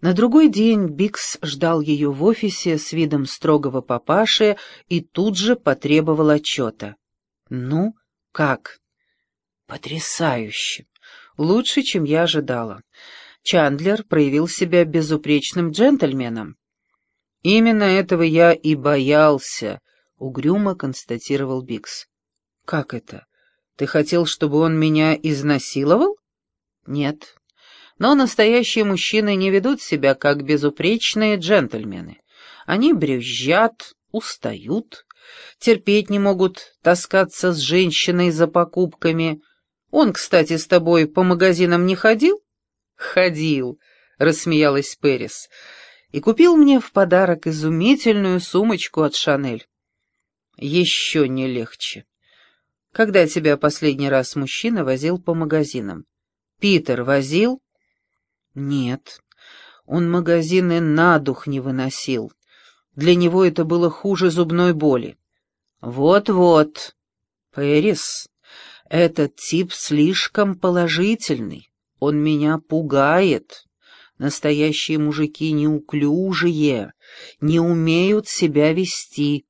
На другой день Бикс ждал ее в офисе с видом строгого папаши и тут же потребовал отчета. «Ну, как?» «Потрясающе! Лучше, чем я ожидала. Чандлер проявил себя безупречным джентльменом». «Именно этого я и боялся», — угрюмо констатировал Бикс. «Как это? Ты хотел, чтобы он меня изнасиловал?» «Нет, но настоящие мужчины не ведут себя как безупречные джентльмены. Они брюзжат, устают, терпеть не могут таскаться с женщиной за покупками. Он, кстати, с тобой по магазинам не ходил? Ходил, рассмеялась Перис, и купил мне в подарок изумительную сумочку от Шанель. Еще не легче. Когда тебя последний раз мужчина возил по магазинам? Питер возил? Нет, он магазины на дух не выносил. Для него это было хуже зубной боли. Вот-вот, Пэрис, этот тип слишком положительный. Он меня пугает. Настоящие мужики неуклюжие, не умеют себя вести.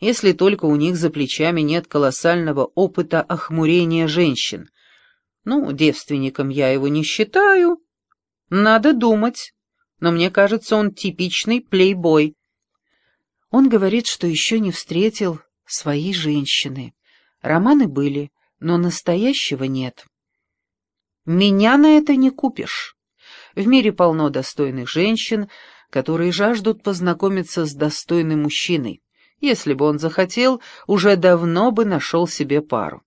Если только у них за плечами нет колоссального опыта охмурения женщин. Ну, девственником я его не считаю, надо думать. Но мне кажется, он типичный плейбой. Он говорит, что еще не встретил своей женщины. Романы были, но настоящего нет. Меня на это не купишь. В мире полно достойных женщин, которые жаждут познакомиться с достойным мужчиной. Если бы он захотел, уже давно бы нашел себе пару.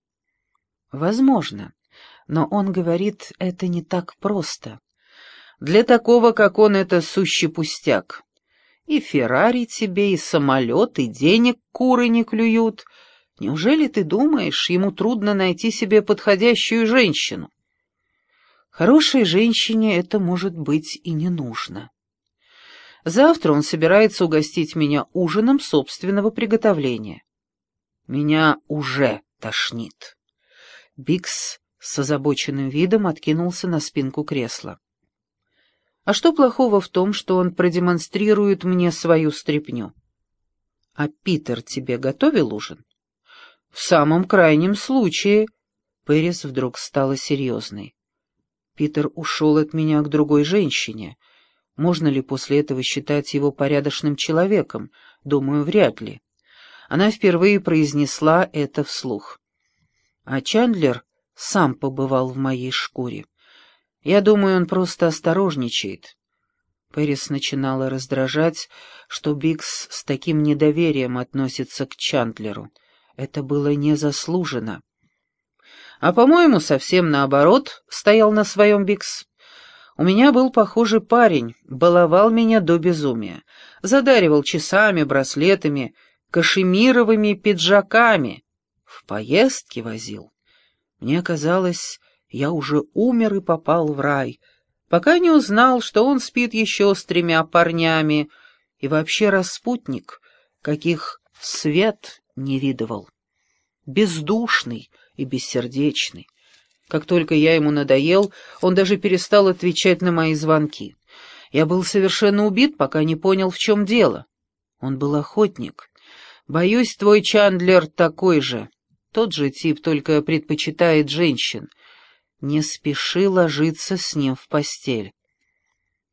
Возможно, но он говорит, это не так просто. Для такого, как он, это сущий пустяк. И Феррари тебе, и самолет, и денег куры не клюют. Неужели ты думаешь, ему трудно найти себе подходящую женщину? Хорошей женщине это, может быть, и не нужно. Завтра он собирается угостить меня ужином собственного приготовления. Меня уже тошнит. Бикс с озабоченным видом откинулся на спинку кресла. А что плохого в том, что он продемонстрирует мне свою стряпню? А Питер тебе готовил ужин? В самом крайнем случае. Пэрис вдруг стала серьезной. Питер ушел от меня к другой женщине. Можно ли после этого считать его порядочным человеком? Думаю, вряд ли. Она впервые произнесла это вслух. А Чандлер сам побывал в моей шкуре. Я думаю, он просто осторожничает. Пэрис начинала раздражать, что Бикс с таким недоверием относится к Чандлеру. Это было незаслуженно. А, по-моему, совсем наоборот, стоял на своем Бикс. У меня был похожий парень, баловал меня до безумия, задаривал часами, браслетами, кашемировыми пиджаками, в поездки возил. Мне казалось, я уже умер и попал в рай, пока не узнал, что он спит еще с тремя парнями и вообще распутник, каких свет не видывал. Бездушный и бессердечный. Как только я ему надоел, он даже перестал отвечать на мои звонки. Я был совершенно убит, пока не понял, в чем дело. Он был охотник. Боюсь, твой Чандлер такой же. Тот же тип, только предпочитает женщин — не спеши ложиться с ним в постель.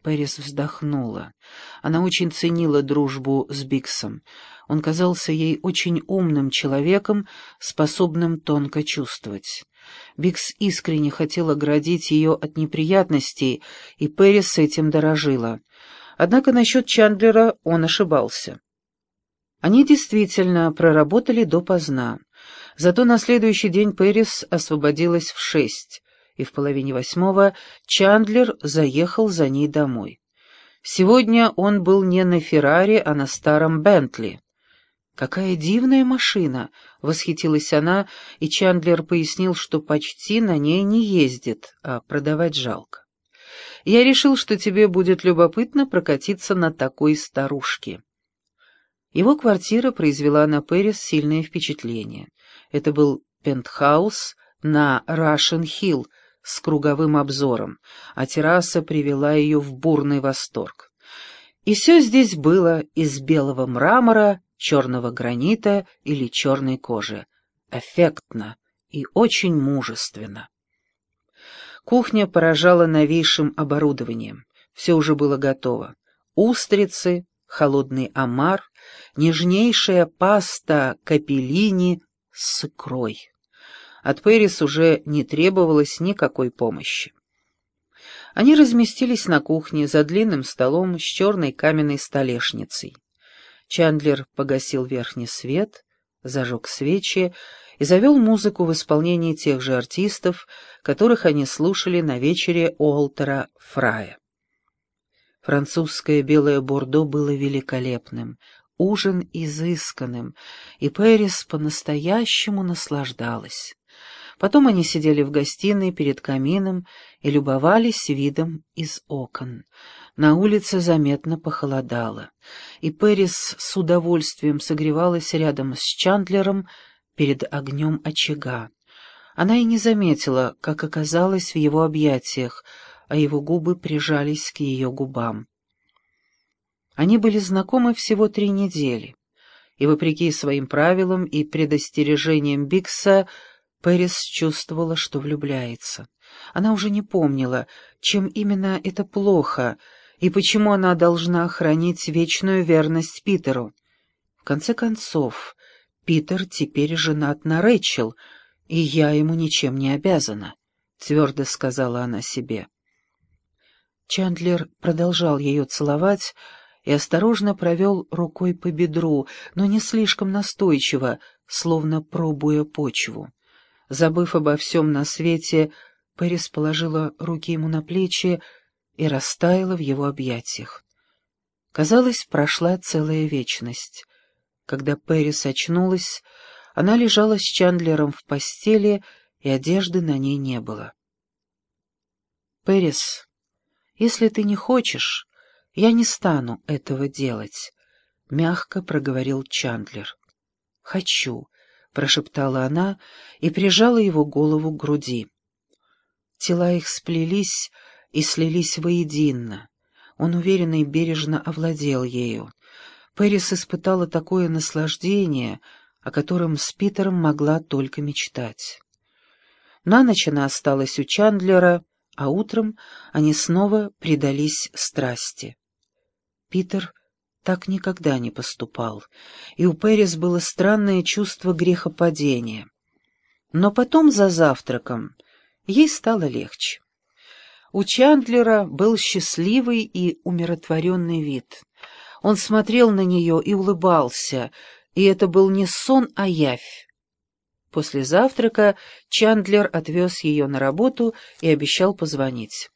Пэрис вздохнула. Она очень ценила дружбу с Биксом. Он казался ей очень умным человеком, способным тонко чувствовать. Бикс искренне хотел оградить ее от неприятностей, и Пэрис этим дорожила. Однако насчет Чандлера он ошибался. Они действительно проработали допоздна. Зато на следующий день Пэрис освободилась в шесть и в половине восьмого Чандлер заехал за ней домой. Сегодня он был не на Феррари, а на старом Бентли. «Какая дивная машина!» — восхитилась она, и Чандлер пояснил, что почти на ней не ездит, а продавать жалко. «Я решил, что тебе будет любопытно прокатиться на такой старушке». Его квартира произвела на Пэрис сильное впечатление. Это был пентхаус на Рашен-Хилл, с круговым обзором, а терраса привела ее в бурный восторг. И все здесь было из белого мрамора, черного гранита или черной кожи. Эффектно и очень мужественно. Кухня поражала новейшим оборудованием. Все уже было готово. Устрицы, холодный омар, нежнейшая паста капеллини с икрой. От Пэрис уже не требовалось никакой помощи. Они разместились на кухне за длинным столом с черной каменной столешницей. Чандлер погасил верхний свет, зажег свечи и завел музыку в исполнении тех же артистов, которых они слушали на вечере Уолтера Фрая. Французское белое бордо было великолепным, ужин изысканным, и Пэрис по-настоящему наслаждалась. Потом они сидели в гостиной перед камином и любовались видом из окон. На улице заметно похолодало, и Пэрис с удовольствием согревалась рядом с Чандлером перед огнем очага. Она и не заметила, как оказалась в его объятиях, а его губы прижались к ее губам. Они были знакомы всего три недели, и, вопреки своим правилам и предостережениям Бикса, Пэрис чувствовала, что влюбляется. Она уже не помнила, чем именно это плохо, и почему она должна хранить вечную верность Питеру. В конце концов, Питер теперь женат на Рэйчел, и я ему ничем не обязана, — твердо сказала она себе. Чандлер продолжал ее целовать и осторожно провел рукой по бедру, но не слишком настойчиво, словно пробуя почву. Забыв обо всем на свете, Пэрис положила руки ему на плечи и растаяла в его объятиях. Казалось, прошла целая вечность. Когда Пэрис очнулась, она лежала с Чандлером в постели, и одежды на ней не было. «Пэрис, если ты не хочешь, я не стану этого делать», — мягко проговорил Чандлер. «Хочу», — прошептала она и прижала его голову к груди. Тела их сплелись и слились воедино. Он уверенно и бережно овладел ею. Пэрис испытала такое наслаждение, о котором с Питером могла только мечтать. На ночь она осталась у Чандлера, а утром они снова предались страсти. Питер так никогда не поступал, и у Пэрис было странное чувство грехопадения. Но потом за завтраком ей стало легче. У Чандлера был счастливый и умиротворенный вид. Он смотрел на нее и улыбался, и это был не сон, а явь. После завтрака Чандлер отвез ее на работу и обещал позвонить.